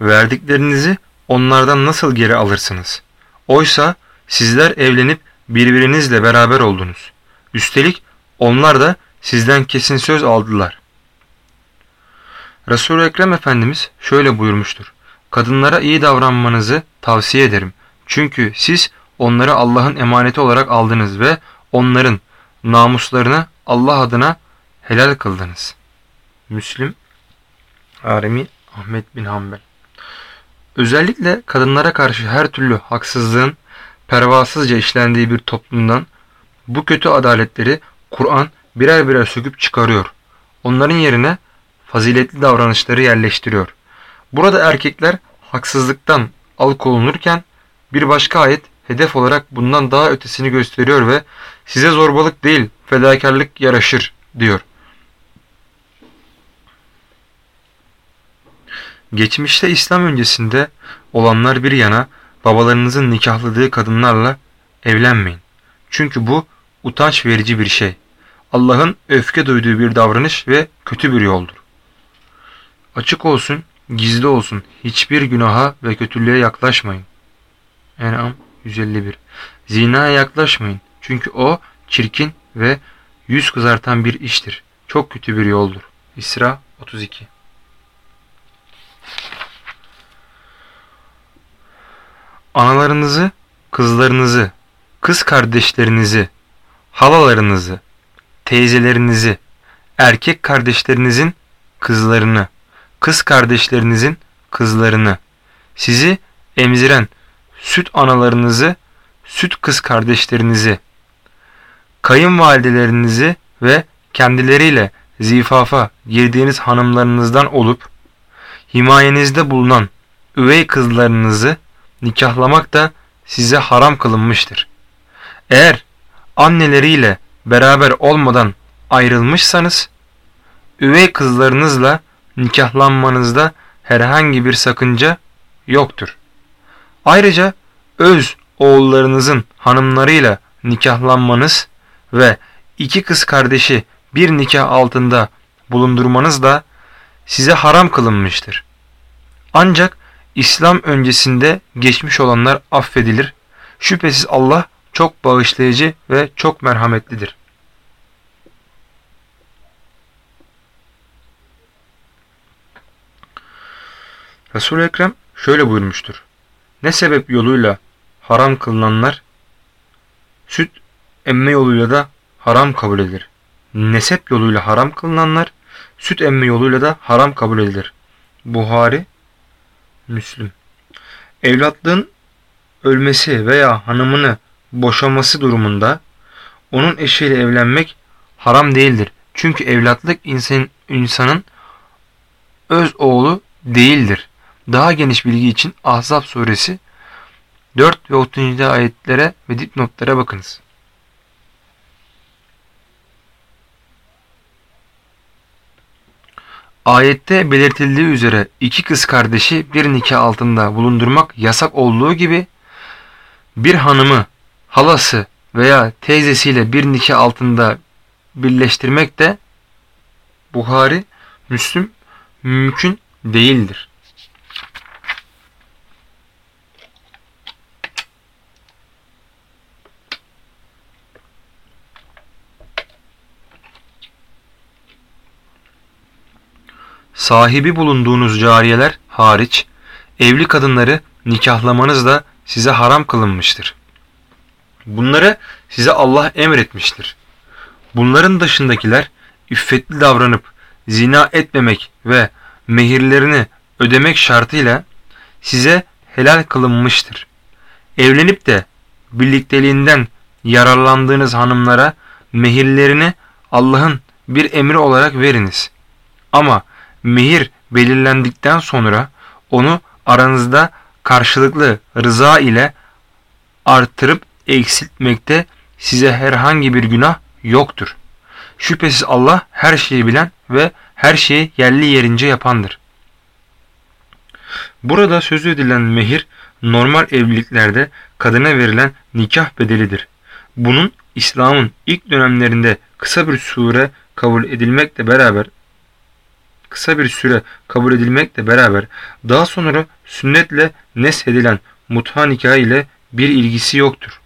verdiklerinizi onlardan nasıl geri alırsınız? Oysa sizler evlenip birbirinizle beraber oldunuz. Üstelik onlar da sizden kesin söz aldılar. Resul-i Ekrem Efendimiz şöyle buyurmuştur. Kadınlara iyi davranmanızı tavsiye ederim. Çünkü siz onları Allah'ın emaneti olarak aldınız ve onların namuslarını Allah adına helal kıldınız. Müslim Aremi Ahmet bin Hanbel Özellikle kadınlara karşı her türlü haksızlığın pervasızca işlendiği bir toplumdan bu kötü adaletleri Kur'an birer birer söküp çıkarıyor. Onların yerine faziletli davranışları yerleştiriyor. Burada erkekler haksızlıktan alıkonulurken bir başka ayet hedef olarak bundan daha ötesini gösteriyor ve size zorbalık değil fedakarlık yaraşır diyor. Geçmişte İslam öncesinde olanlar bir yana babalarınızın nikahladığı kadınlarla evlenmeyin. Çünkü bu utanç verici bir şey. Allah'ın öfke duyduğu bir davranış ve kötü bir yoldur. Açık olsun, gizli olsun hiçbir günaha ve kötülüğe yaklaşmayın. En'am 151 Zinaya yaklaşmayın çünkü o çirkin ve yüz kızartan bir iştir. Çok kötü bir yoldur. İsra 32 Analarınızı, kızlarınızı, kız kardeşlerinizi, halalarınızı, teyzelerinizi, erkek kardeşlerinizin kızlarını, kız kardeşlerinizin kızlarını, sizi emziren süt analarınızı, süt kız kardeşlerinizi, kayınvalidelerinizi ve kendileriyle zifafa girdiğiniz hanımlarınızdan olup himayenizde bulunan üvey kızlarınızı nikahlamak da size haram kılınmıştır. Eğer anneleriyle beraber olmadan ayrılmışsanız, üvey kızlarınızla nikahlanmanızda herhangi bir sakınca yoktur. Ayrıca öz oğullarınızın hanımlarıyla nikahlanmanız ve iki kız kardeşi bir nikah altında bulundurmanız da size haram kılınmıştır. Ancak İslam öncesinde geçmiş olanlar affedilir. Şüphesiz Allah çok bağışlayıcı ve çok merhametlidir. Resul-i Ekrem şöyle buyurmuştur. Ne sebep yoluyla haram kılınanlar süt emme yoluyla da haram kabul edilir. Nesep yoluyla haram kılınanlar süt emme yoluyla da haram kabul edilir. Buhari, Müslüm. Evlatlığın ölmesi veya hanımını boşaması durumunda onun eşiyle evlenmek haram değildir. Çünkü evlatlık insan, insanın öz oğlu değildir. Daha geniş bilgi için Ahzab suresi 4 ve 30. ayetlere ve dipnotlara bakınız. Ayette belirtildiği üzere iki kız kardeşi bir nikah altında bulundurmak yasak olduğu gibi bir hanımı, halası veya teyzesiyle bir nikah altında birleştirmek de Buhari, Müslüm mümkün değildir. Sahibi bulunduğunuz cariyeler hariç evli kadınları nikahlamanız da size haram kılınmıştır. Bunları size Allah emretmiştir. Bunların dışındakiler iffetli davranıp zina etmemek ve mehirlerini ödemek şartıyla size helal kılınmıştır. Evlenip de birlikteliğinden yararlandığınız hanımlara mehirlerini Allah'ın bir emri olarak veriniz. Ama mehir belirlendikten sonra onu aranızda karşılıklı rıza ile artırıp eksiltmekte size herhangi bir günah yoktur. Şüphesiz Allah her şeyi bilen ve her şeyi yerli yerince yapandır. Burada sözü edilen mehir normal evliliklerde kadına verilen nikah bedelidir. Bunun İslam'ın ilk dönemlerinde kısa bir sure kabul edilmekle beraber kısa bir süre kabul edilmekle beraber daha sonra sünnetle neshedilen mutha nikahı ile bir ilgisi yoktur.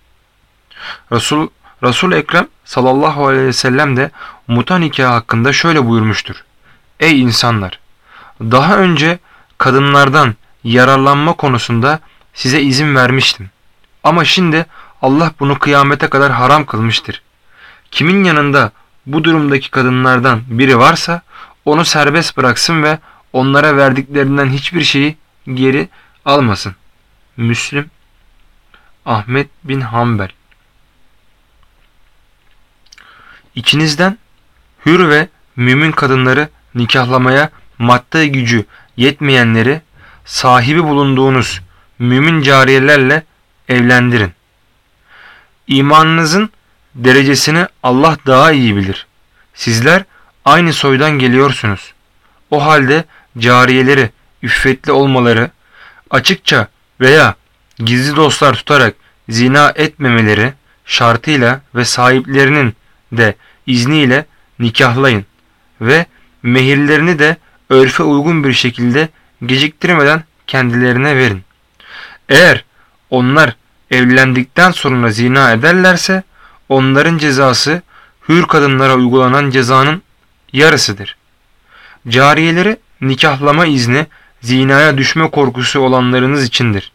Resul, Resul Ekrem sallallahu aleyhi ve sellem de mutha nikahı hakkında şöyle buyurmuştur. Ey insanlar! Daha önce kadınlardan yararlanma konusunda size izin vermiştim. Ama şimdi Allah bunu kıyamete kadar haram kılmıştır. Kimin yanında bu durumdaki kadınlardan biri varsa onu serbest bıraksın ve onlara verdiklerinden hiçbir şeyi geri almasın. Müslim Ahmet bin Hanbel İçinizden hür ve mümin kadınları nikahlamaya madde gücü yetmeyenleri sahibi bulunduğunuz mümin cariyelerle evlendirin. İmanınızın derecesini Allah daha iyi bilir. Sizler aynı soydan geliyorsunuz. O halde cariyeleri üffetli olmaları, açıkça veya gizli dostlar tutarak zina etmemeleri şartıyla ve sahiplerinin de izniyle nikahlayın ve mehirlerini de örfe uygun bir şekilde geciktirmeden kendilerine verin. Eğer onlar evlendikten sonra zina ederlerse onların cezası hür kadınlara uygulanan cezanın yarısıdır. Cariyeleri nikahlama izni zinaya düşme korkusu olanlarınız içindir.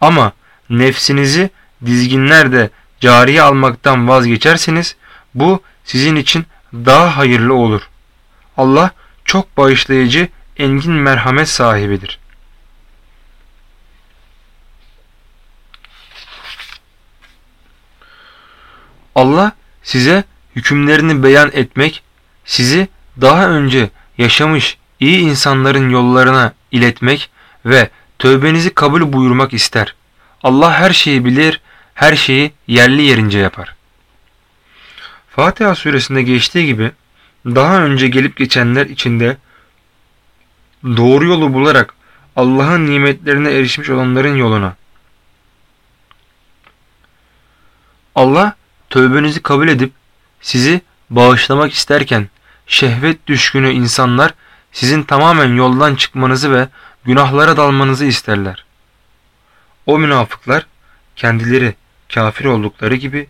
Ama nefsinizi dizginlerde cariye almaktan vazgeçerseniz bu sizin için daha hayırlı olur. Allah çok bağışlayıcı, engin merhamet sahibidir. Allah size hükümlerini beyan etmek, sizi daha önce yaşamış iyi insanların yollarına iletmek ve tövbenizi kabul buyurmak ister. Allah her şeyi bilir, her şeyi yerli yerince yapar. Fatiha suresinde geçtiği gibi daha önce gelip geçenler içinde doğru yolu bularak Allah'ın nimetlerine erişmiş olanların yoluna. Allah tövbenizi kabul edip sizi bağışlamak isterken şehvet düşkünü insanlar sizin tamamen yoldan çıkmanızı ve günahlara dalmanızı isterler. O münafıklar kendileri kafir oldukları gibi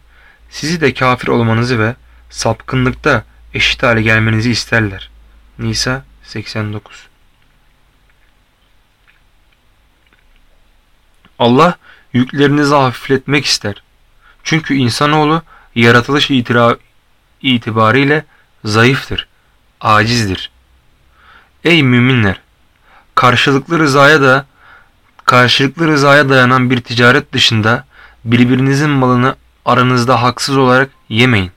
sizi de kafir olmanızı ve sapkınlıkta eşit hale gelmenizi isterler. Nisa 89 Allah yüklerinizi hafifletmek ister. Çünkü insanoğlu yaratılış itibariyle zayıftır, acizdir. Ey müminler! Karşılıklı rızaya da karşılıklı rızaya dayanan bir ticaret dışında birbirinizin malını aranızda haksız olarak yemeyin.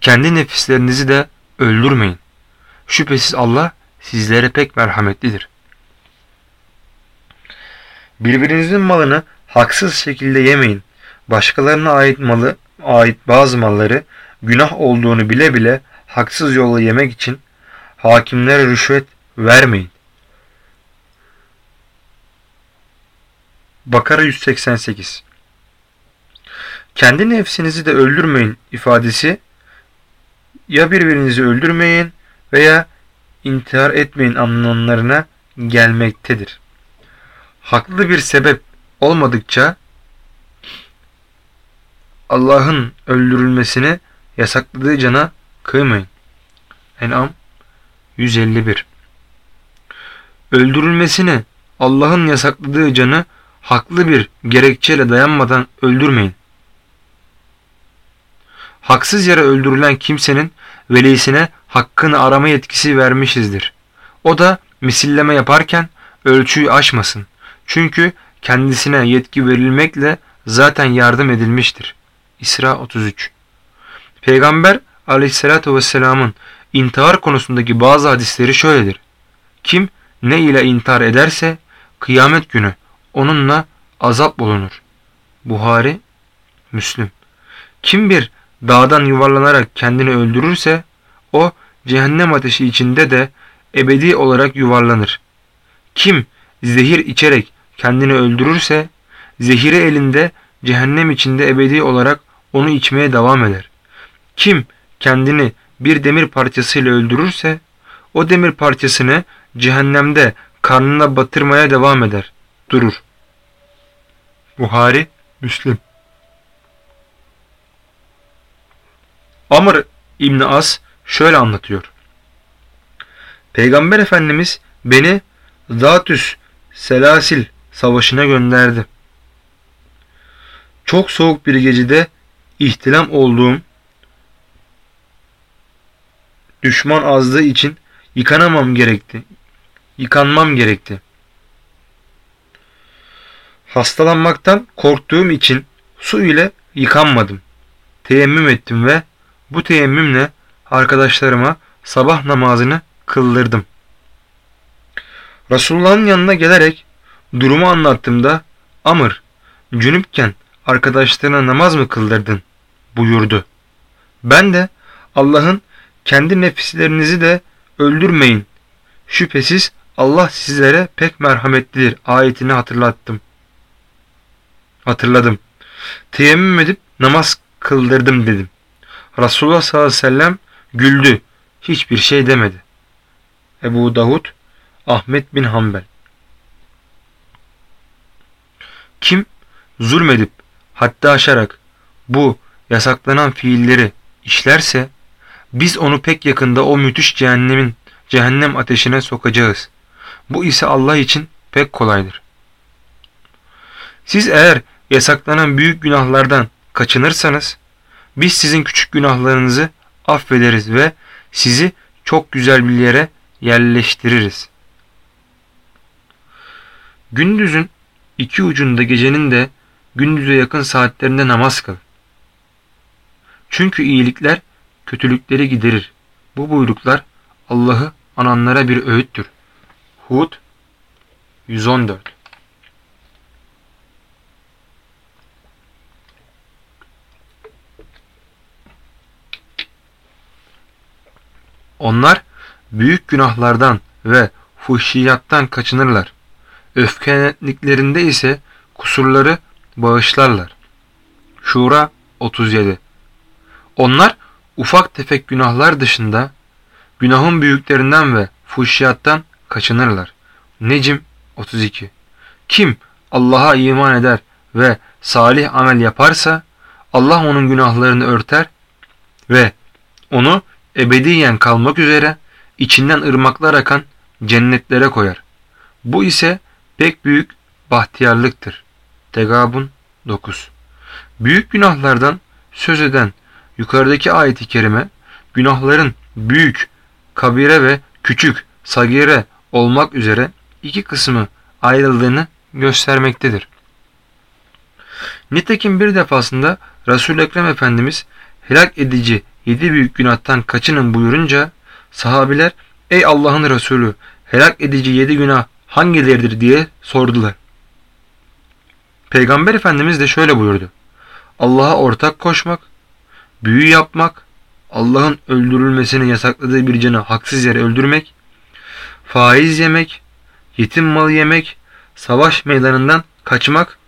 Kendi nefislerinizi de öldürmeyin. Şüphesiz Allah sizlere pek merhametlidir. Birbirinizin malını haksız şekilde yemeyin. Başkalarına ait malı, ait bazı malları günah olduğunu bile bile haksız yolla yemek için hakimlere rüşvet vermeyin. Bakara 188 Kendi nefsinizi de öldürmeyin ifadesi ya birbirinizi öldürmeyin veya intihar etmeyin anlamlarına gelmektedir. Haklı bir sebep olmadıkça Allah'ın öldürülmesini yasakladığı cana kıymayın. En'am 151 Öldürülmesini Allah'ın yasakladığı canı haklı bir gerekçeyle dayanmadan öldürmeyin. Haksız yere öldürülen kimsenin velisine hakkını arama yetkisi vermişizdir. O da misilleme yaparken ölçüyü aşmasın. Çünkü kendisine yetki verilmekle zaten yardım edilmiştir. İsra 33 Peygamber aleyhissalatü vesselamın intihar konusundaki bazı hadisleri şöyledir. Kim ne ile intihar ederse kıyamet günü onunla azap bulunur. Buhari, Müslüm. Kim bir dağdan yuvarlanarak kendini öldürürse o cehennem ateşi içinde de ebedi olarak yuvarlanır. Kim zehir içerek kendini öldürürse zehiri elinde cehennem içinde ebedi olarak onu içmeye devam eder. Kim kendini bir demir parçasıyla öldürürse o demir parçasını cehennemde karnına batırmaya devam eder. Durur. Buhari, Müslim. Amr İbni As şöyle anlatıyor. Peygamber Efendimiz beni Zatüs Selasil savaşına gönderdi. Çok soğuk bir gecede ihtilam olduğum düşman azdığı için yıkanamam gerekti. Yıkanmam gerekti. Hastalanmaktan korktuğum için su ile yıkanmadım. Teyemmüm ettim ve bu teyemmümle arkadaşlarıma sabah namazını kıldırdım. Resulullah'ın yanına gelerek durumu anlattığımda Amr, cünüpken arkadaşlarına namaz mı kıldırdın buyurdu. Ben de Allah'ın kendi nefislerinizi de öldürmeyin. Şüphesiz Allah sizlere pek merhametlidir ayetini hatırlattım. Hatırladım. Teyemmüm edip namaz kıldırdım dedim. Resulullah sallallahu aleyhi ve sellem güldü. Hiçbir şey demedi. Ebu Davud Ahmet bin Hanbel Kim zulmedip hatta aşarak bu yasaklanan fiilleri işlerse biz onu pek yakında o müthiş cehennemin cehennem ateşine sokacağız. Bu ise Allah için pek kolaydır. Siz eğer yasaklanan büyük günahlardan kaçınırsanız biz sizin küçük günahlarınızı affederiz ve sizi çok güzel bir yere yerleştiririz. Gündüzün iki ucunda gecenin de gündüze yakın saatlerinde namaz kıl. Çünkü iyilikler kötülükleri giderir. Bu buyruklar Allah'ı ananlara bir öğüttür. Hud 114 Onlar büyük günahlardan ve fuhşiyattan kaçınırlar. Öfkelenliklerinde ise kusurları bağışlarlar. Şura 37 Onlar ufak tefek günahlar dışında günahın büyüklerinden ve fuhşiyattan kaçınırlar. Necim 32 Kim Allah'a iman eder ve salih amel yaparsa Allah onun günahlarını örter ve onu ebediyen kalmak üzere içinden ırmaklar akan cennetlere koyar. Bu ise pek büyük bahtiyarlıktır. Tegabun 9 Büyük günahlardan söz eden yukarıdaki ayeti kerime günahların büyük, kabire ve küçük, sagire olmak üzere iki kısmı ayrıldığını göstermektedir. Nitekim bir defasında Resul-i Ekrem Efendimiz helak edici yedi büyük günahtan kaçının buyurunca sahabiler ey Allah'ın Resulü helak edici yedi günah hangileridir diye sordular. Peygamber Efendimiz de şöyle buyurdu. Allah'a ortak koşmak, büyü yapmak, Allah'ın öldürülmesini yasakladığı bir canı haksız yere öldürmek, faiz yemek, yetim malı yemek, savaş meydanından kaçmak,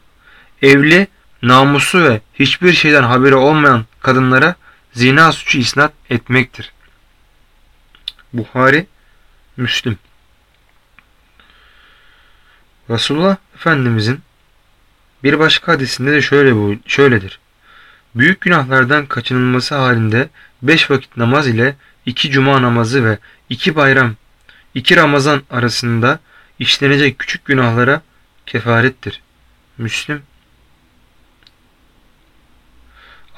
evli, namuslu ve hiçbir şeyden haberi olmayan kadınlara zina suçu isnat etmektir. Buhari, Müslim Resulullah Efendimizin bir başka hadisinde de şöyle bu, şöyledir. Büyük günahlardan kaçınılması halinde beş vakit namaz ile iki cuma namazı ve iki bayram, iki Ramazan arasında işlenecek küçük günahlara kefarettir. Müslüm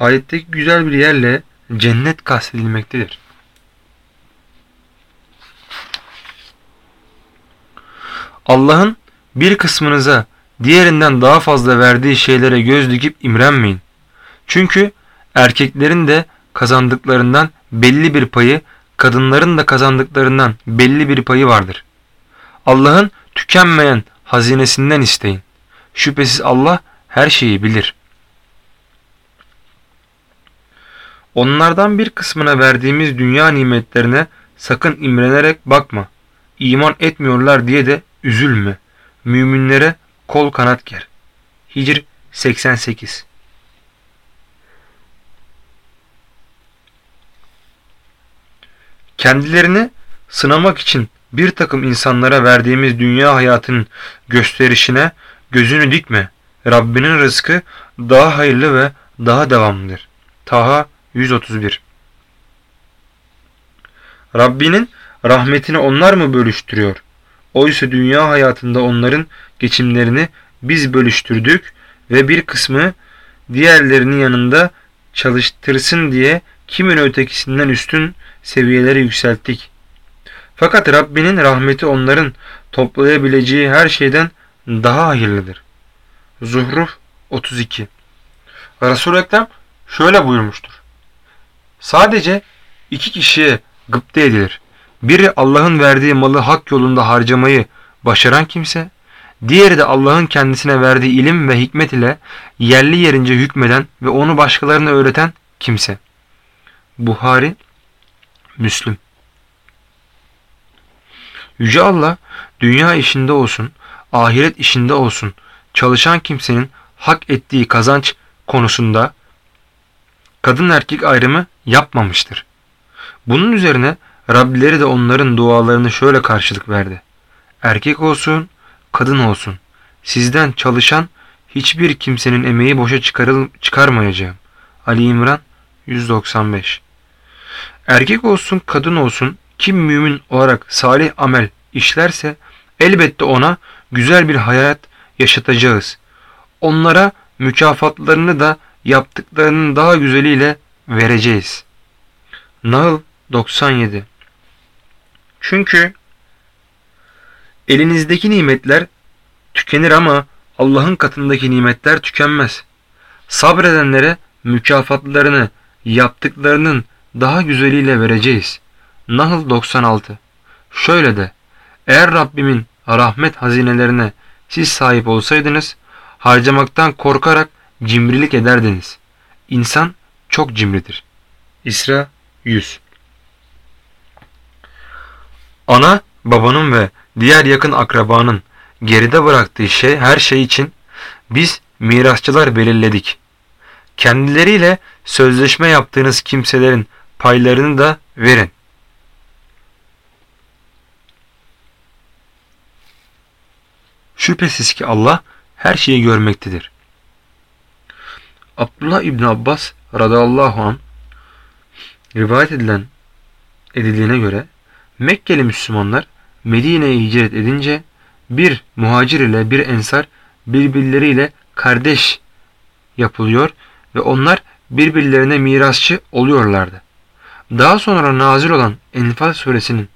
Ayetteki güzel bir yerle cennet kastedilmektedir. Allah'ın bir kısmınıza diğerinden daha fazla verdiği şeylere göz dikip imrenmeyin. Çünkü erkeklerin de kazandıklarından belli bir payı, kadınların da kazandıklarından belli bir payı vardır. Allah'ın tükenmeyen hazinesinden isteyin. Şüphesiz Allah her şeyi bilir. Onlardan bir kısmına verdiğimiz dünya nimetlerine sakın imrenerek bakma. İman etmiyorlar diye de üzülme. Müminlere kol kanat ger. Hicr 88 Kendilerini sınamak için bir takım insanlara verdiğimiz dünya hayatının gösterişine gözünü dikme. Rabbinin rızkı daha hayırlı ve daha devamlıdır. Taha 131 Rabbinin rahmetini onlar mı bölüştürüyor? Oysa dünya hayatında onların geçimlerini biz bölüştürdük ve bir kısmı diğerlerinin yanında çalıştırsın diye kimin ötekisinden üstün seviyelere yükselttik. Fakat Rabbinin rahmeti onların toplayabileceği her şeyden daha hayırlıdır. Zuhruf 32 Resul-i Ekrem şöyle buyurmuştur. Sadece iki kişiye gıpte edilir. Biri Allah'ın verdiği malı hak yolunda harcamayı başaran kimse, diğeri de Allah'ın kendisine verdiği ilim ve hikmet ile yerli yerince hükmeden ve onu başkalarına öğreten kimse. Buhari, Müslüm. Yüce Allah dünya işinde olsun, ahiret işinde olsun çalışan kimsenin hak ettiği kazanç konusunda kadın erkek ayrımı yapmamıştır. Bunun üzerine Rabbileri de onların dualarını şöyle karşılık verdi. Erkek olsun, kadın olsun. Sizden çalışan hiçbir kimsenin emeği boşa çıkarıl çıkarmayacağım. Ali İmran 195 Erkek olsun, kadın olsun, kim mümin olarak salih amel işlerse elbette ona güzel bir hayat yaşatacağız. Onlara mükafatlarını da yaptıklarının daha güzeliyle vereceğiz. Nahl 97 Çünkü elinizdeki nimetler tükenir ama Allah'ın katındaki nimetler tükenmez. Sabredenlere mükafatlarını yaptıklarının daha güzeliyle vereceğiz. Nahl 96 Şöyle de eğer Rabbimin rahmet hazinelerine siz sahip olsaydınız harcamaktan korkarak cimrilik ederdiniz. İnsan çok cimridir. İsra 100 Ana, babanın ve diğer yakın akrabanın geride bıraktığı şey her şey için biz mirasçılar belirledik. Kendileriyle sözleşme yaptığınız kimselerin paylarını da verin. Şüphesiz ki Allah her şeyi görmektedir. Abdullah İbni Abbas radıyallahu an rivayet edilen edildiğine göre Mekkeli Müslümanlar Medine'ye hicret edince bir muhacir ile bir ensar birbirleriyle kardeş yapılıyor ve onlar birbirlerine mirasçı oluyorlardı. Daha sonra nazil olan Enfal suresinin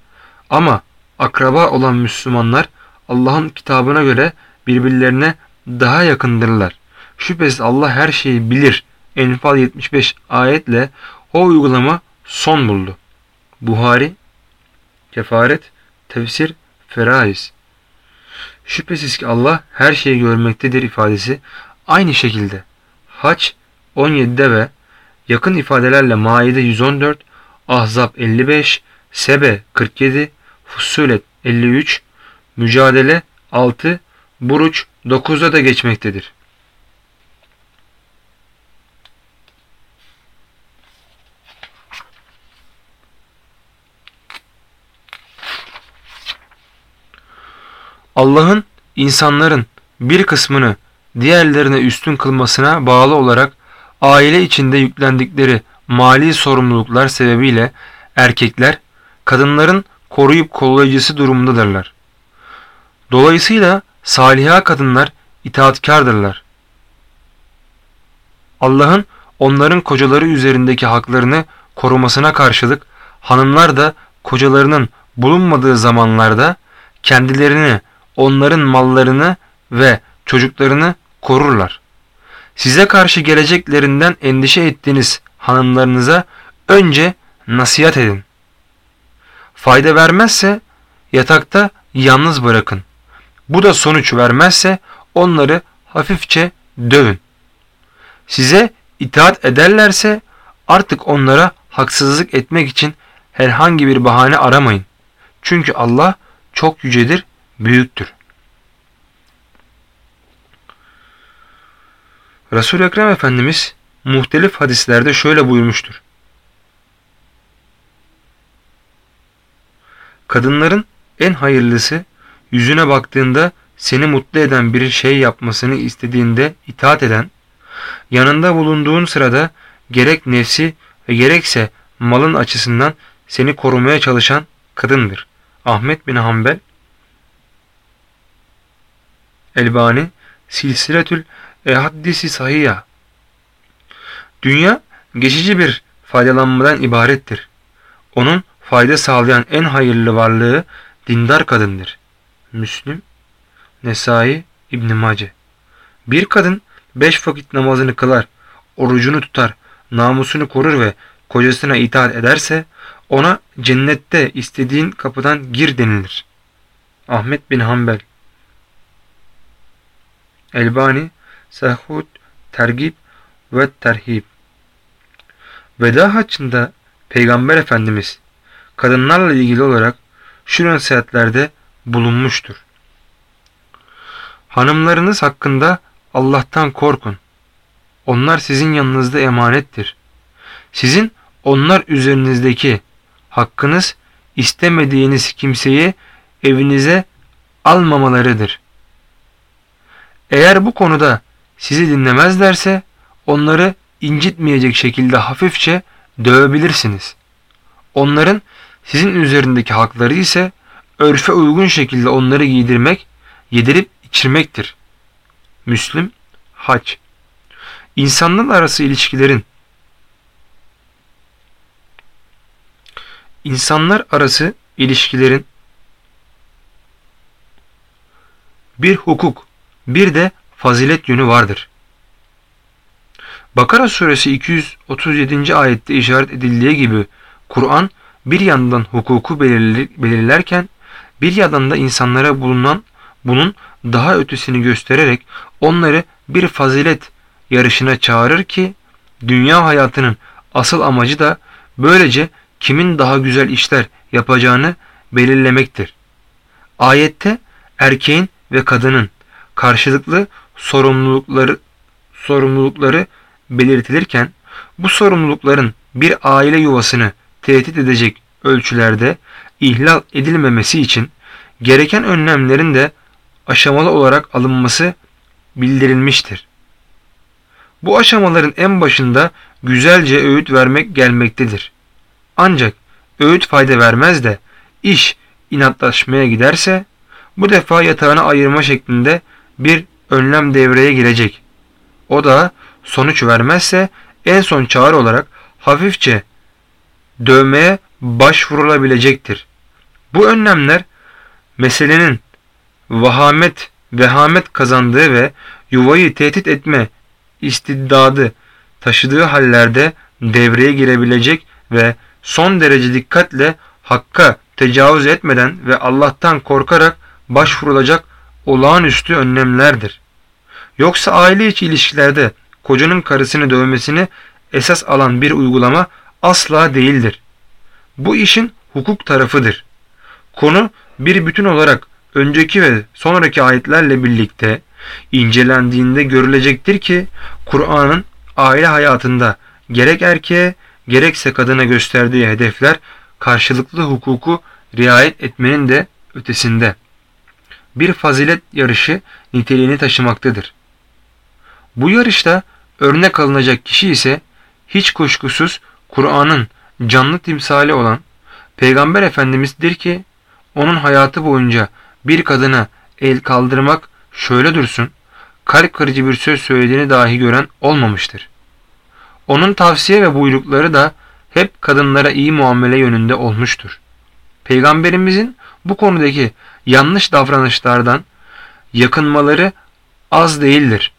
ama akraba olan Müslümanlar Allah'ın kitabına göre birbirlerine daha yakındırlar. Şüphesiz Allah her şeyi bilir. Enfal 75 ayetle o uygulama son buldu. Buhari, Kefaret, Tefsir, Feraiz. Şüphesiz ki Allah her şeyi görmektedir ifadesi aynı şekilde Haç 17'de ve yakın ifadelerle Maide 114, Ahzab 55, Sebe 47, Fusulet 53, Mücadele 6, Buruç 9'da da geçmektedir. Allah'ın insanların bir kısmını diğerlerine üstün kılmasına bağlı olarak aile içinde yüklendikleri mali sorumluluklar sebebiyle erkekler kadınların koruyup kollayıcısı durumundadırlar. Dolayısıyla saliha kadınlar itaatkardırlar. Allah'ın onların kocaları üzerindeki haklarını korumasına karşılık hanımlar da kocalarının bulunmadığı zamanlarda kendilerini, onların mallarını ve çocuklarını korurlar. Size karşı geleceklerinden endişe ettiğiniz hanımlarınıza önce nasihat edin. Fayda vermezse yatakta yalnız bırakın. Bu da sonuç vermezse onları hafifçe dövün. Size itaat ederlerse artık onlara haksızlık etmek için herhangi bir bahane aramayın. Çünkü Allah çok yücedir, büyüktür. Resul-i Ekrem Efendimiz muhtelif hadislerde şöyle buyurmuştur. Kadınların en hayırlısı yüzüne baktığında seni mutlu eden bir şey yapmasını istediğinde itaat eden, yanında bulunduğun sırada gerek nefsi ve gerekse malın açısından seni korumaya çalışan kadındır. Ahmet bin Hanbel Elbani Silsiletül Ehaddisi Sahiyya Dünya geçici bir faydalanmadan ibarettir. Onun fayda sağlayan en hayırlı varlığı dindar kadındır. Müslüm, Nesai, İbn Mace. Bir kadın beş vakit namazını kılar, orucunu tutar, namusunu korur ve kocasına itaat ederse ona cennette istediğin kapıdan gir denilir. Ahmet bin Hanbel Elbani Sahud Tergib ve Terhib Veda haccında Peygamber Efendimiz kadınlarla ilgili olarak şu nasihatlerde bulunmuştur. Hanımlarınız hakkında Allah'tan korkun. Onlar sizin yanınızda emanettir. Sizin onlar üzerinizdeki hakkınız istemediğiniz kimseyi evinize almamalarıdır. Eğer bu konuda sizi dinlemezlerse onları incitmeyecek şekilde hafifçe dövebilirsiniz. Onların sizin üzerindeki hakları ise örfe uygun şekilde onları giydirmek, yedirip içirmektir. Müslüm, Hac İnsanlar arası ilişkilerin İnsanlar arası ilişkilerin bir hukuk, bir de fazilet yönü vardır. Bakara suresi 237. ayette işaret edildiği gibi Kur'an bir yandan hukuku belirlerken bir yandan da insanlara bulunan bunun daha ötesini göstererek onları bir fazilet yarışına çağırır ki dünya hayatının asıl amacı da böylece kimin daha güzel işler yapacağını belirlemektir. Ayette erkeğin ve kadının karşılıklı sorumlulukları sorumlulukları belirtilirken bu sorumlulukların bir aile yuvasını tehdit edecek ölçülerde ihlal edilmemesi için gereken önlemlerin de aşamalı olarak alınması bildirilmiştir. Bu aşamaların en başında güzelce öğüt vermek gelmektedir. Ancak öğüt fayda vermez de iş inatlaşmaya giderse bu defa yatağını ayırma şeklinde bir önlem devreye girecek. O da sonuç vermezse en son çağrı olarak hafifçe dövmeye başvurulabilecektir. Bu önlemler meselenin vahamet, vehamet kazandığı ve yuvayı tehdit etme istiddadı taşıdığı hallerde devreye girebilecek ve son derece dikkatle hakka tecavüz etmeden ve Allah'tan korkarak başvurulacak olağanüstü önlemlerdir. Yoksa aile içi ilişkilerde kocanın karısını dövmesini esas alan bir uygulama asla değildir. Bu işin hukuk tarafıdır. Konu bir bütün olarak önceki ve sonraki ayetlerle birlikte incelendiğinde görülecektir ki Kur'an'ın aile hayatında gerek erkeğe gerekse kadına gösterdiği hedefler karşılıklı hukuku riayet etmenin de ötesinde. Bir fazilet yarışı niteliğini taşımaktadır. Bu yarışta örnek alınacak kişi ise hiç kuşkusuz Kur'an'ın canlı timsali olan Peygamber Efendimiz'dir ki onun hayatı boyunca bir kadına el kaldırmak şöyle dursun, kalp kırıcı bir söz söylediğini dahi gören olmamıştır. Onun tavsiye ve buyrukları da hep kadınlara iyi muamele yönünde olmuştur. Peygamberimizin bu konudaki yanlış davranışlardan yakınmaları az değildir.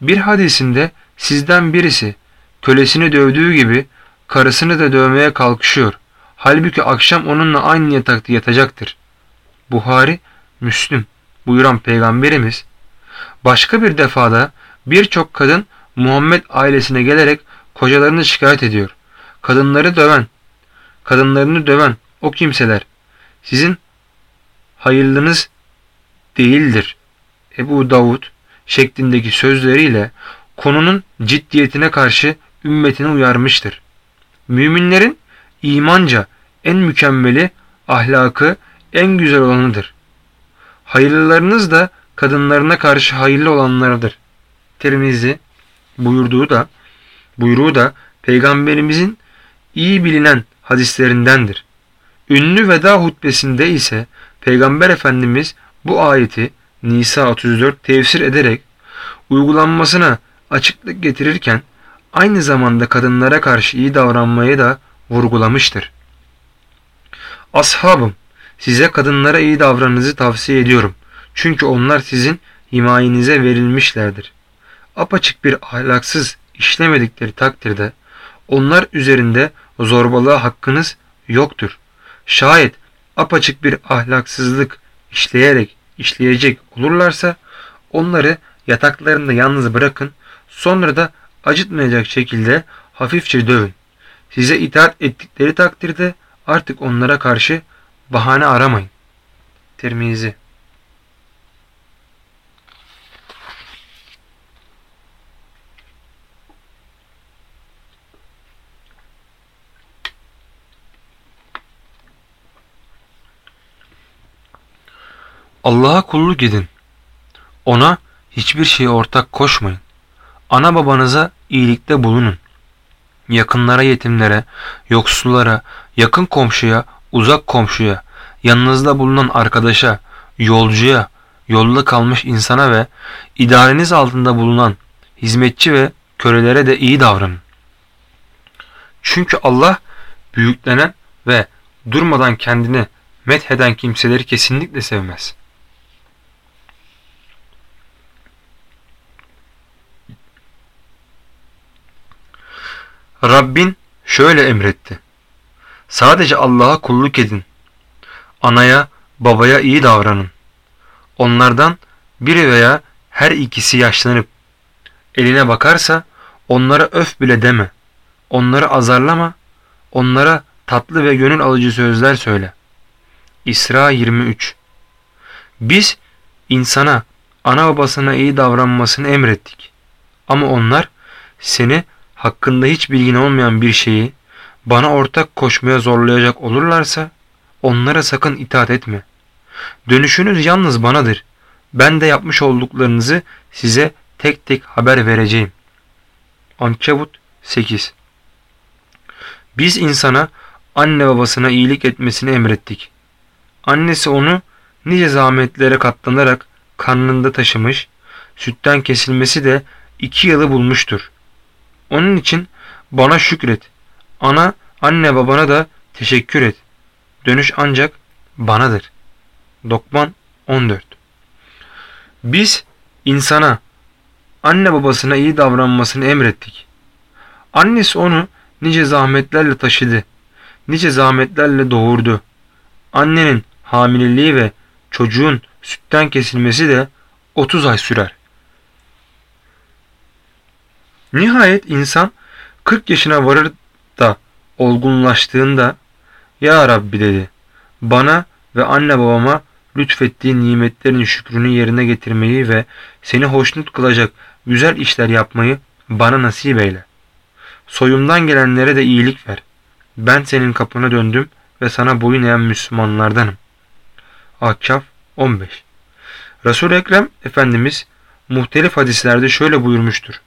Bir hadisinde sizden birisi kölesini dövdüğü gibi karısını da dövmeye kalkışıyor. Halbuki akşam onunla aynı yatakta yatacaktır. Buhari, Müslüm buyuran peygamberimiz başka bir defada birçok kadın Muhammed ailesine gelerek kocalarını şikayet ediyor. Kadınları döven, kadınlarını döven o kimseler sizin hayırlınız değildir. Ebu Davud şeklindeki sözleriyle konunun ciddiyetine karşı ümmetini uyarmıştır. Müminlerin imanca en mükemmeli ahlakı en güzel olanıdır. Hayırlılarınız da kadınlarına karşı hayırlı olanlarıdır. Tirmizi buyurduğu da buyruğu da peygamberimizin iyi bilinen hadislerindendir. Ünlü veda hutbesinde ise Peygamber Efendimiz bu ayeti Nisa 34 tefsir ederek uygulanmasına açıklık getirirken aynı zamanda kadınlara karşı iyi davranmayı da vurgulamıştır. Ashabım size kadınlara iyi davranınızı tavsiye ediyorum. Çünkü onlar sizin himayenize verilmişlerdir. Apaçık bir ahlaksız işlemedikleri takdirde onlar üzerinde zorbalığa hakkınız yoktur. Şayet apaçık bir ahlaksızlık işleyerek işleyecek olurlarsa onları yataklarında yalnız bırakın sonra da acıtmayacak şekilde hafifçe dövün. Size itaat ettikleri takdirde artık onlara karşı bahane aramayın. Tirmizi Allah'a kulluk edin. Ona hiçbir şeye ortak koşmayın. Ana babanıza iyilikte bulunun. Yakınlara yetimlere, yoksullara, yakın komşuya, uzak komşuya, yanınızda bulunan arkadaşa, yolcuya, yolda kalmış insana ve idareniz altında bulunan hizmetçi ve kölelere de iyi davranın. Çünkü Allah büyüklenen ve durmadan kendini metheden kimseleri kesinlikle sevmez.'' Rabbin şöyle emretti. Sadece Allah'a kulluk edin. Anaya, babaya iyi davranın. Onlardan biri veya her ikisi yaşlanıp eline bakarsa onlara öf bile deme. Onları azarlama. Onlara tatlı ve gönül alıcı sözler söyle. İsra 23 Biz insana, ana babasına iyi davranmasını emrettik. Ama onlar seni hakkında hiç bilgin olmayan bir şeyi bana ortak koşmaya zorlayacak olurlarsa onlara sakın itaat etme. Dönüşünüz yalnız banadır. Ben de yapmış olduklarınızı size tek tek haber vereceğim. Ankebut 8 Biz insana anne babasına iyilik etmesini emrettik. Annesi onu nice zahmetlere katlanarak karnında taşımış, sütten kesilmesi de iki yılı bulmuştur. Onun için bana şükret. Ana, anne babana da teşekkür et. Dönüş ancak banadır. Dokman 14 Biz insana, anne babasına iyi davranmasını emrettik. Annesi onu nice zahmetlerle taşıdı. Nice zahmetlerle doğurdu. Annenin hamileliği ve çocuğun sütten kesilmesi de 30 ay sürer. Nihayet insan 40 yaşına varır da olgunlaştığında Ya Rabbi dedi bana ve anne babama lütfettiğin nimetlerin şükrünü yerine getirmeyi ve seni hoşnut kılacak güzel işler yapmayı bana nasip eyle. Soyumdan gelenlere de iyilik ver. Ben senin kapına döndüm ve sana boyun eğen Müslümanlardanım. Akkaf 15 Resul-i Ekrem Efendimiz muhtelif hadislerde şöyle buyurmuştur.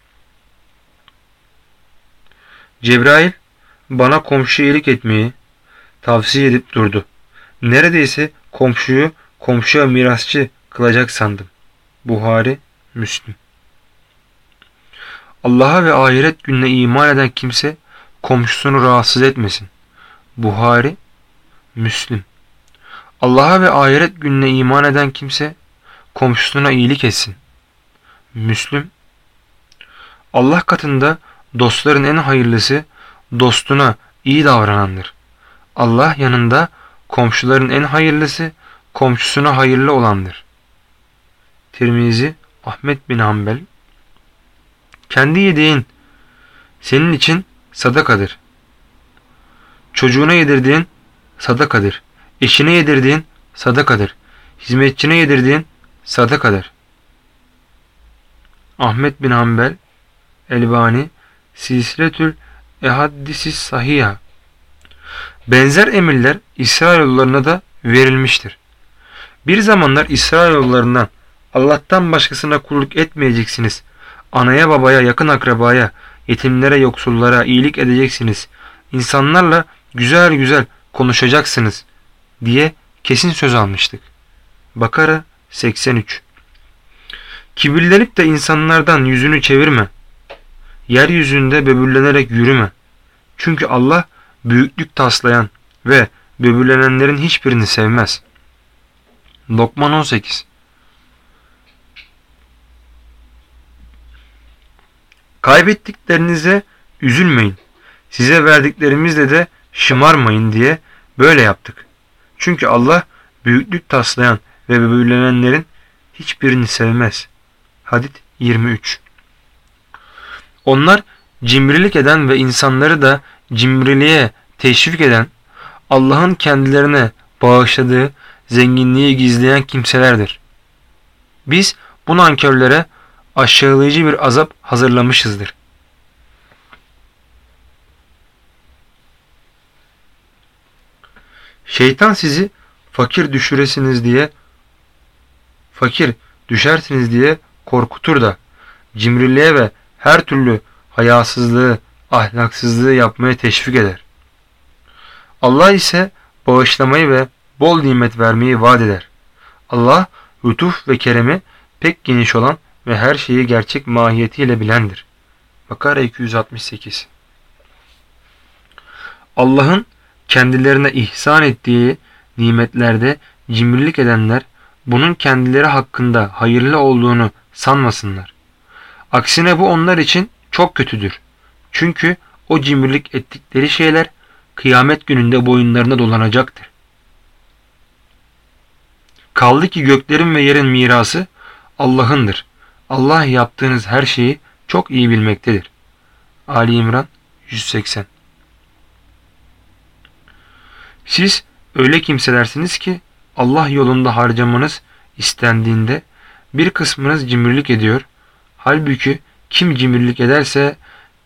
Cebrail bana komşu iyilik etmeyi tavsiye edip durdu. Neredeyse komşuyu komşuya mirasçı kılacak sandım. Buhari, Müslüm. Allah'a ve ahiret gününe iman eden kimse komşusunu rahatsız etmesin. Buhari, Müslüm. Allah'a ve ahiret gününe iman eden kimse komşusuna iyilik etsin. Müslüm. Allah katında Dostların en hayırlısı dostuna iyi davranandır. Allah yanında komşuların en hayırlısı komşusuna hayırlı olandır. Tirmizi Ahmet bin Hanbel Kendi yediğin senin için sadakadır. Çocuğuna yedirdiğin sadakadır. Eşine yedirdiğin sadakadır. Hizmetçine yedirdiğin sadakadır. Ahmet bin Hanbel Elbani Silsiletül Ehaddisis Sahiha Benzer emirler İsrailoğullarına da verilmiştir. Bir zamanlar İsrailoğullarından Allah'tan başkasına kulluk etmeyeceksiniz. Anaya babaya yakın akrabaya, yetimlere yoksullara iyilik edeceksiniz. İnsanlarla güzel güzel konuşacaksınız diye kesin söz almıştık. Bakara 83 Kibirlenip de insanlardan yüzünü çevirme. Yeryüzünde böbürlenerek yürüme. Çünkü Allah büyüklük taslayan ve böbürlenenlerin hiçbirini sevmez. Lokman 18 Kaybettiklerinize üzülmeyin. Size verdiklerimizle de şımarmayın diye böyle yaptık. Çünkü Allah büyüklük taslayan ve böbürlenenlerin hiçbirini sevmez. Hadit 23 Onlar cimrilik eden ve insanları da cimriliğe teşvik eden, Allah'ın kendilerine bağışladığı zenginliği gizleyen kimselerdir. Biz bu nankörlere aşağılayıcı bir azap hazırlamışızdır. Şeytan sizi fakir düşüresiniz diye fakir düşersiniz diye korkutur da cimriliğe ve her türlü hayasızlığı, ahlaksızlığı yapmaya teşvik eder. Allah ise bağışlamayı ve bol nimet vermeyi vaat eder. Allah lütuf ve keremi pek geniş olan ve her şeyi gerçek mahiyetiyle bilendir. Bakara 268 Allah'ın kendilerine ihsan ettiği nimetlerde cimrilik edenler bunun kendileri hakkında hayırlı olduğunu sanmasınlar. Aksine bu onlar için çok kötüdür. Çünkü o cimrilik ettikleri şeyler kıyamet gününde boyunlarına dolanacaktır. Kaldı ki göklerin ve yerin mirası Allah'ındır. Allah yaptığınız her şeyi çok iyi bilmektedir. Ali İmran 180 Siz öyle kimselersiniz ki Allah yolunda harcamanız istendiğinde bir kısmınız cimrilik ediyor. Halbuki kim cimrilik ederse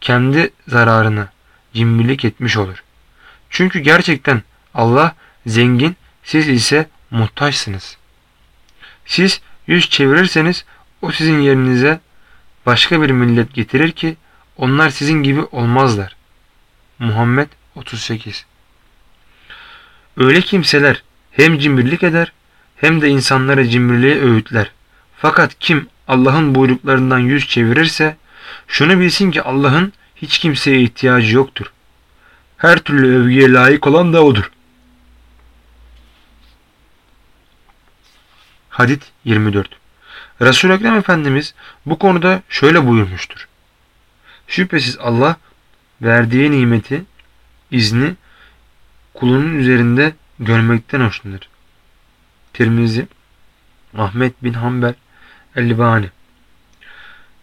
kendi zararını cimrilik etmiş olur. Çünkü gerçekten Allah zengin, siz ise muhtaçsınız. Siz yüz çevirirseniz o sizin yerinize başka bir millet getirir ki onlar sizin gibi olmazlar. Muhammed 38 Öyle kimseler hem cimrilik eder hem de insanlara cimriliğe öğütler. Fakat kim Allah'ın buyruklarından yüz çevirirse şunu bilsin ki Allah'ın hiç kimseye ihtiyacı yoktur. Her türlü övgüye layık olan da odur. Hadit 24 resul Ekrem Efendimiz bu konuda şöyle buyurmuştur. Şüphesiz Allah verdiği nimeti, izni kulunun üzerinde görmekten hoşlanır. Tirmizi, Ahmet bin Hanbel, Elbani.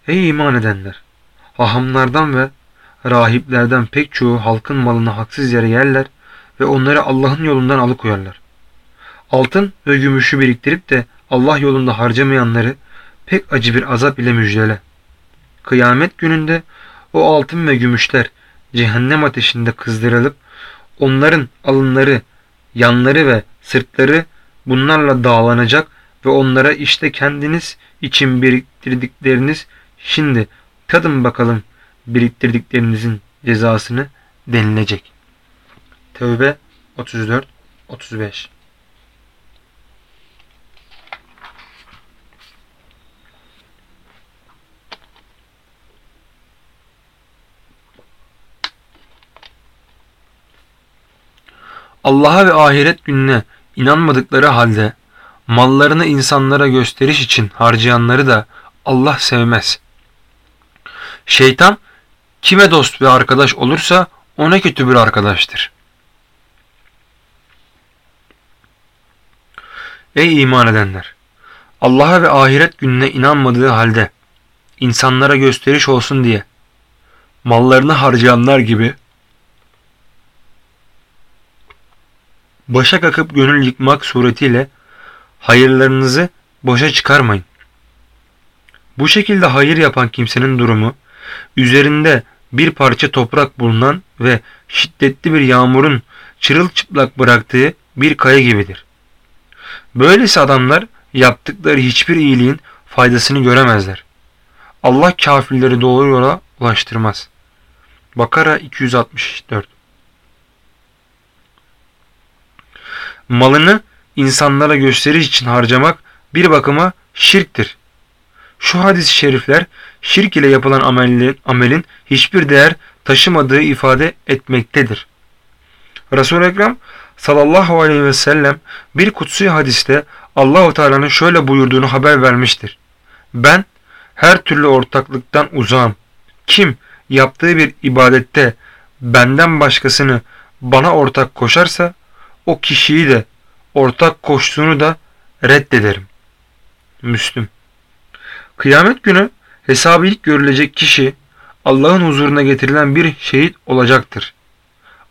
Ey iman edenler! Hahamlardan ve rahiplerden pek çoğu halkın malını haksız yere yerler ve onları Allah'ın yolundan alıkoyarlar. Altın ve gümüşü biriktirip de Allah yolunda harcamayanları pek acı bir azap ile müjdele. Kıyamet gününde o altın ve gümüşler cehennem ateşinde kızdırılıp onların alınları, yanları ve sırtları bunlarla dağlanacak ve onlara işte kendiniz için biriktirdikleriniz şimdi tadın bakalım biriktirdiklerinizin cezasını denilecek. Tevbe 34 35 Allah'a ve ahiret gününe inanmadıkları halde mallarını insanlara gösteriş için harcayanları da Allah sevmez. Şeytan kime dost ve arkadaş olursa ona kötü bir arkadaştır. Ey iman edenler! Allah'a ve ahiret gününe inanmadığı halde insanlara gösteriş olsun diye mallarını harcayanlar gibi başa kakıp gönül yıkmak suretiyle hayırlarınızı boşa çıkarmayın. Bu şekilde hayır yapan kimsenin durumu üzerinde bir parça toprak bulunan ve şiddetli bir yağmurun çırılçıplak bıraktığı bir kaya gibidir. Böylesi adamlar yaptıkları hiçbir iyiliğin faydasını göremezler. Allah kafirleri doğru yola ulaştırmaz. Bakara 264 Malını insanlara gösteriş için harcamak bir bakıma şirktir. Şu hadis-i şerifler şirk ile yapılan amelin, amelin hiçbir değer taşımadığı ifade etmektedir. Resul-i Ekrem sallallahu aleyhi ve sellem bir kutsi hadiste Allahu Teala'nın şöyle buyurduğunu haber vermiştir. Ben her türlü ortaklıktan uzağım. Kim yaptığı bir ibadette benden başkasını bana ortak koşarsa o kişiyi de ortak koştuğunu da reddederim. Müslüm Kıyamet günü hesabı ilk görülecek kişi Allah'ın huzuruna getirilen bir şehit olacaktır.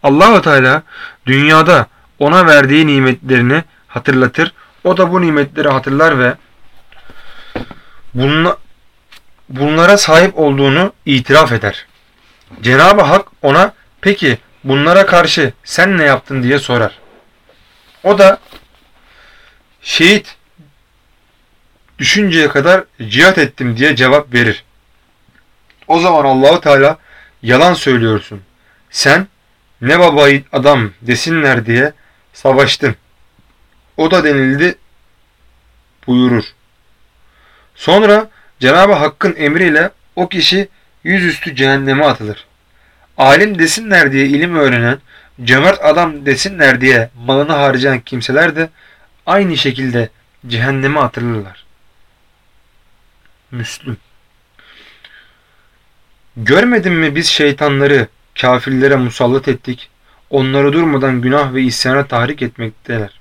allah Teala dünyada ona verdiği nimetlerini hatırlatır. O da bu nimetleri hatırlar ve bunlara sahip olduğunu itiraf eder. Cenab-ı Hak ona peki bunlara karşı sen ne yaptın diye sorar. O da şehit düşünceye kadar cihat ettim diye cevap verir. O zaman Allahu Teala yalan söylüyorsun. Sen ne baba adam desinler diye savaştın. O da denildi buyurur. Sonra Cenab-ı Hakk'ın emriyle o kişi yüzüstü cehenneme atılır. Alim desinler diye ilim öğrenen, cömert adam desinler diye malını harcayan kimseler de aynı şekilde cehenneme atılırlar. Müslüm Görmedin mi biz şeytanları kafirlere musallat ettik. Onları durmadan günah ve isyana tahrik etmekteler.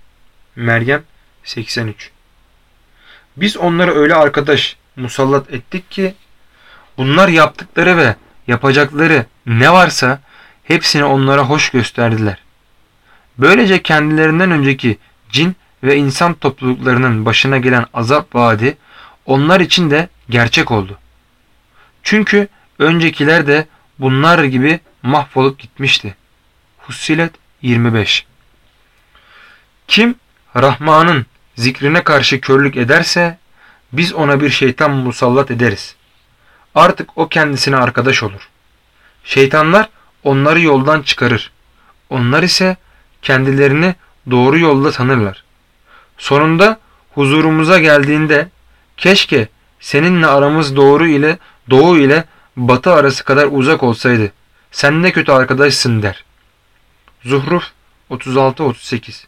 Meryem 83 Biz onları öyle arkadaş musallat ettik ki bunlar yaptıkları ve yapacakları ne varsa hepsini onlara hoş gösterdiler. Böylece kendilerinden önceki cin ve insan topluluklarının başına gelen azap vaadi onlar için de gerçek oldu. Çünkü öncekiler de bunlar gibi mahvolup gitmişti. Hussilet 25 Kim Rahman'ın zikrine karşı körlük ederse biz ona bir şeytan musallat ederiz. Artık o kendisine arkadaş olur. Şeytanlar onları yoldan çıkarır. Onlar ise kendilerini doğru yolda tanırlar. Sonunda huzurumuza geldiğinde keşke seninle aramız doğru ile doğu ile batı arası kadar uzak olsaydı. Sen ne kötü arkadaşsın der. Zuhruf 36-38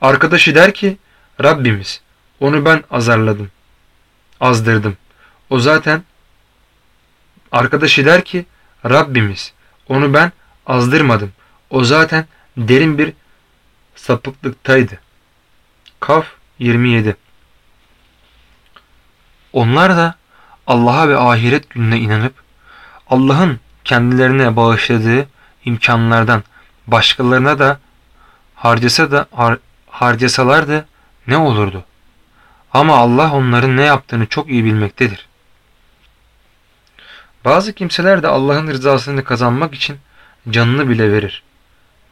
Arkadaşı der ki Rabbimiz onu ben azarladım. Azdırdım. O zaten arkadaşı der ki Rabbimiz onu ben azdırmadım. O zaten derin bir sapıklıktaydı. Kaf 27 Onlar da Allah'a ve ahiret gününe inanıp Allah'ın kendilerine bağışladığı imkanlardan başkalarına da harcasa da har harcasalardı ne olurdu? Ama Allah onların ne yaptığını çok iyi bilmektedir. Bazı kimseler de Allah'ın rızasını kazanmak için canını bile verir.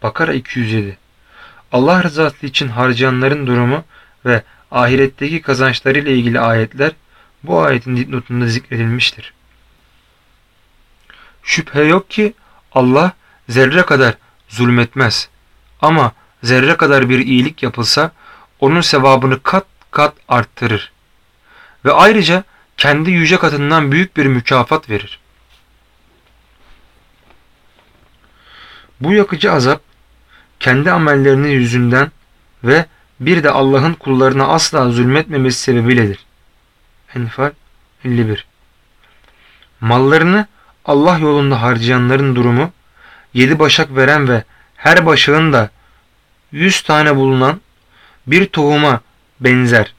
Bakara 207 Allah rızası için harcayanların durumu ve ahiretteki kazançları ile ilgili ayetler bu ayetin dipnotunda zikredilmiştir. Şüphe yok ki Allah zerre kadar zulmetmez. Ama zerre kadar bir iyilik yapılsa onun sevabını kat kat arttırır. Ve ayrıca kendi yüce katından büyük bir mükafat verir. Bu yakıcı azap kendi amellerinin yüzünden ve bir de Allah'ın kullarına asla zulmetmemesi sebebiyledir. Enfal 51 Mallarını Allah yolunda harcayanların durumu yedi başak veren ve her başağın da yüz tane bulunan bir tohuma benzer.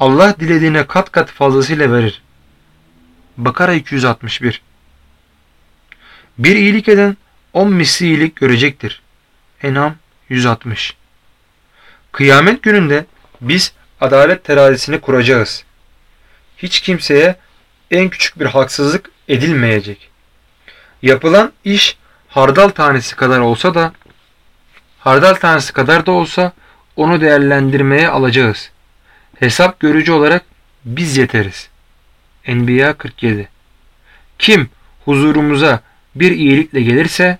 Allah dilediğine kat kat fazlasıyla verir. Bakara 261 Bir iyilik eden on misli iyilik görecektir. Enam 160 Kıyamet gününde biz adalet terazisini kuracağız. Hiç kimseye en küçük bir haksızlık edilmeyecek. Yapılan iş hardal tanesi kadar olsa da hardal tanesi kadar da olsa onu değerlendirmeye alacağız. Hesap görücü olarak biz yeteriz. Enbiya 47 Kim huzurumuza bir iyilikle gelirse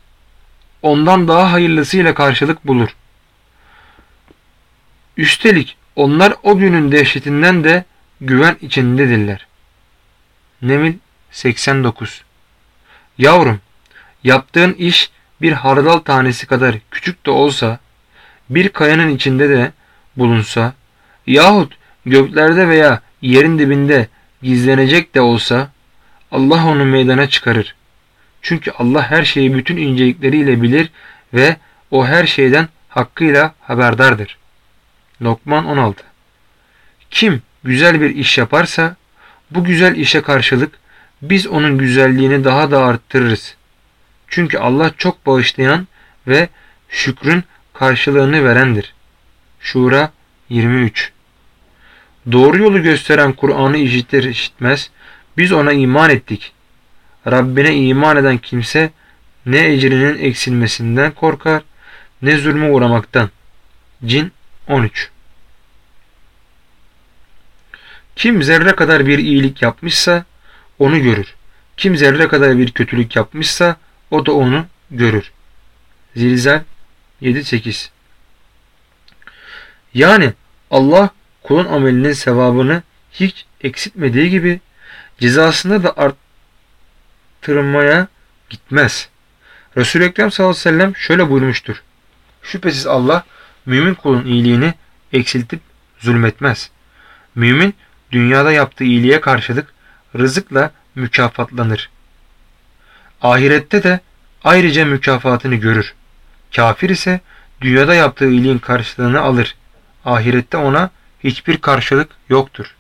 ondan daha hayırlısıyla karşılık bulur. Üstelik onlar o günün dehşetinden de güven içindedirler. Nemil 89 Yavrum, yaptığın iş bir hardal tanesi kadar küçük de olsa, bir kayanın içinde de bulunsa, yahut göklerde veya yerin dibinde gizlenecek de olsa, Allah onu meydana çıkarır. Çünkü Allah her şeyi bütün incelikleriyle bilir ve o her şeyden hakkıyla haberdardır. Lokman 16 Kim güzel bir iş yaparsa bu güzel işe karşılık biz onun güzelliğini daha da arttırırız. Çünkü Allah çok bağışlayan ve şükrün karşılığını verendir. Şura 23 Doğru yolu gösteren Kur'an'ı işitir işitmez biz ona iman ettik. Rabbine iman eden kimse ne ecrinin eksilmesinden korkar ne zulme uğramaktan. Cin 13 Kim zerre kadar bir iyilik yapmışsa onu görür. Kim zerre kadar bir kötülük yapmışsa o da onu görür. Zilzal 7-8 Yani Allah kulun amelinin sevabını hiç eksiltmediği gibi cezasını da arttırmaya gitmez. Resul-i Ekrem sallallahu aleyhi ve sellem şöyle buyurmuştur. Şüphesiz Allah mümin kulun iyiliğini eksiltip zulmetmez. Mümin dünyada yaptığı iyiliğe karşılık rızıkla mükafatlanır. Ahirette de ayrıca mükafatını görür. Kafir ise dünyada yaptığı iyiliğin karşılığını alır. Ahirette ona hiçbir karşılık yoktur.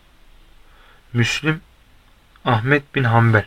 Müslüm Ahmet bin Hanbel